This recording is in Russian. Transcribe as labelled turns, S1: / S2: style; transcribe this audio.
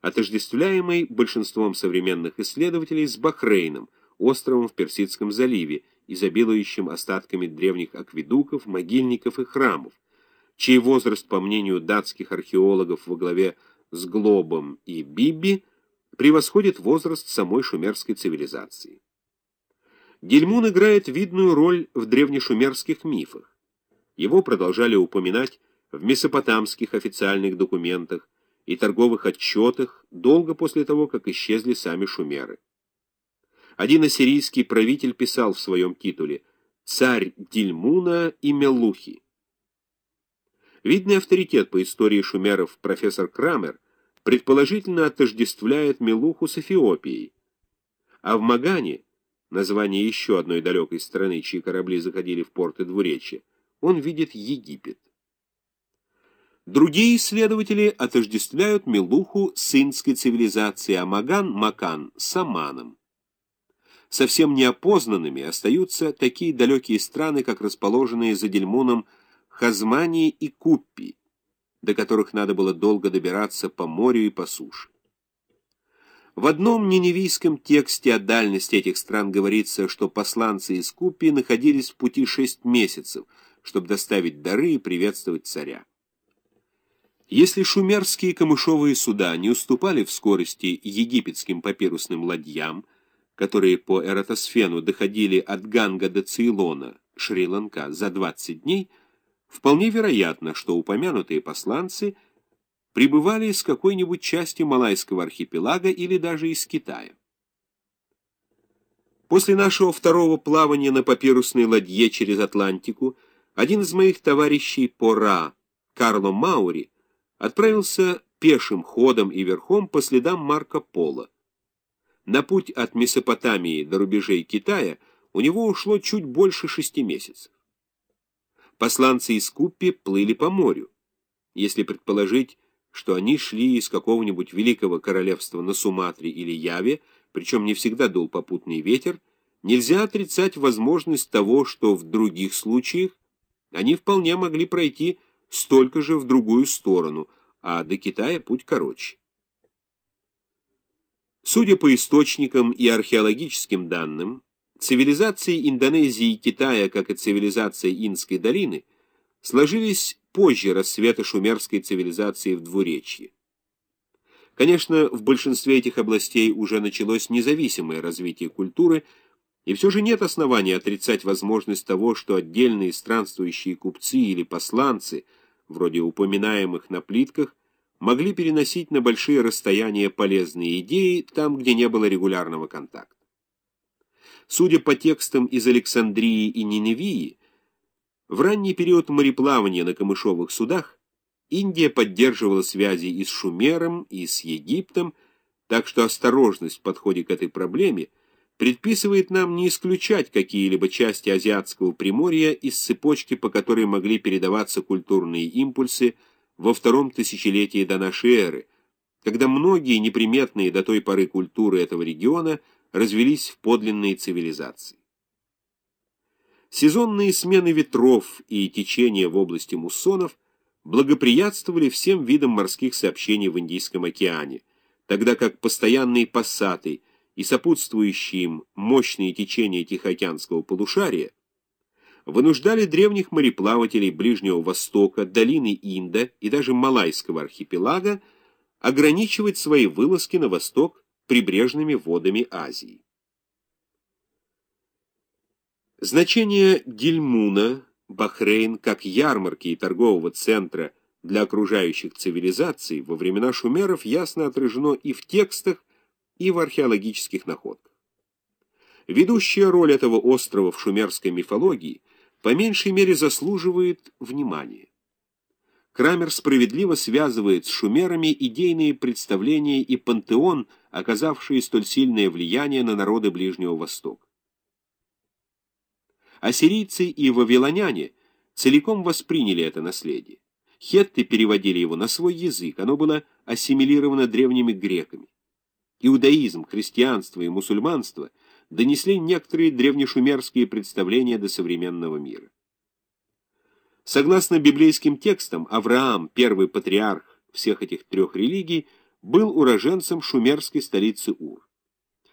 S1: отождествляемый большинством современных исследователей с Бахрейном, островом в Персидском заливе, изобилующим остатками древних акведуков, могильников и храмов, чей возраст, по мнению датских археологов во главе с Глобом и Биби, превосходит возраст самой шумерской цивилизации. Гельмун играет видную роль в древнешумерских мифах. Его продолжали упоминать в месопотамских официальных документах и торговых отчетах долго после того, как исчезли сами шумеры. Один ассирийский правитель писал в своем титуле «Царь Дильмуна и Мелухи». Видный авторитет по истории шумеров профессор Крамер предположительно отождествляет Мелуху с Эфиопией, а в Магане, название еще одной далекой страны, чьи корабли заходили в порты двуречья, он видит Египет. Другие исследователи отождествляют Мелуху с инской цивилизацией, а Маган – Макан – с Аманом. Совсем неопознанными остаются такие далекие страны, как расположенные за Дельмуном Хазмании и Куппи, до которых надо было долго добираться по морю и по суше. В одном ниневийском тексте о дальности этих стран говорится, что посланцы из Куппи находились в пути шесть месяцев, чтобы доставить дары и приветствовать царя. Если шумерские камышовые суда не уступали в скорости египетским папирусным ладьям, которые по Эратосфену доходили от Ганга до Цейлона, Шри-Ланка, за 20 дней, вполне вероятно, что упомянутые посланцы прибывали из какой-нибудь части Малайского архипелага или даже из Китая. После нашего второго плавания на папирусной ладье через Атлантику один из моих товарищей по РА, Карло Маури, отправился пешим ходом и верхом по следам Марко Поло. На путь от Месопотамии до рубежей Китая у него ушло чуть больше шести месяцев. Посланцы из Куппи плыли по морю. Если предположить, что они шли из какого-нибудь великого королевства на Суматре или Яве, причем не всегда дул попутный ветер, нельзя отрицать возможность того, что в других случаях они вполне могли пройти столько же в другую сторону, а до Китая путь короче. Судя по источникам и археологическим данным, цивилизации Индонезии и Китая, как и цивилизация Инской долины, сложились позже рассвета шумерской цивилизации в Двуречье. Конечно, в большинстве этих областей уже началось независимое развитие культуры, и все же нет основания отрицать возможность того, что отдельные странствующие купцы или посланцы – вроде упоминаемых на плитках, могли переносить на большие расстояния полезные идеи там, где не было регулярного контакта. Судя по текстам из Александрии и Ниневии, в ранний период мореплавания на камышовых судах Индия поддерживала связи и с Шумером, и с Египтом, так что осторожность в подходе к этой проблеме – предписывает нам не исключать какие-либо части азиатского приморья из цепочки, по которой могли передаваться культурные импульсы во втором тысячелетии до нашей эры, когда многие неприметные до той поры культуры этого региона развелись в подлинные цивилизации. Сезонные смены ветров и течения в области муссонов благоприятствовали всем видам морских сообщений в Индийском океане, тогда как постоянные пассаты – и сопутствующие им мощные течения Тихоокеанского полушария вынуждали древних мореплавателей Ближнего Востока, долины Инда и даже Малайского архипелага ограничивать свои вылазки на восток прибрежными водами Азии. Значение Гильмуна, Бахрейн как ярмарки и торгового центра для окружающих цивилизаций во времена шумеров ясно отражено и в текстах, и в археологических находках. Ведущая роль этого острова в шумерской мифологии по меньшей мере заслуживает внимания. Крамер справедливо связывает с шумерами идейные представления и пантеон, оказавшие столь сильное влияние на народы Ближнего Востока. Ассирийцы и вавилоняне целиком восприняли это наследие. Хетты переводили его на свой язык, оно было ассимилировано древними греками иудаизм, христианство и мусульманство донесли некоторые древнешумерские представления до современного мира. Согласно библейским текстам, Авраам, первый патриарх всех этих трех религий, был уроженцем шумерской столицы Ур.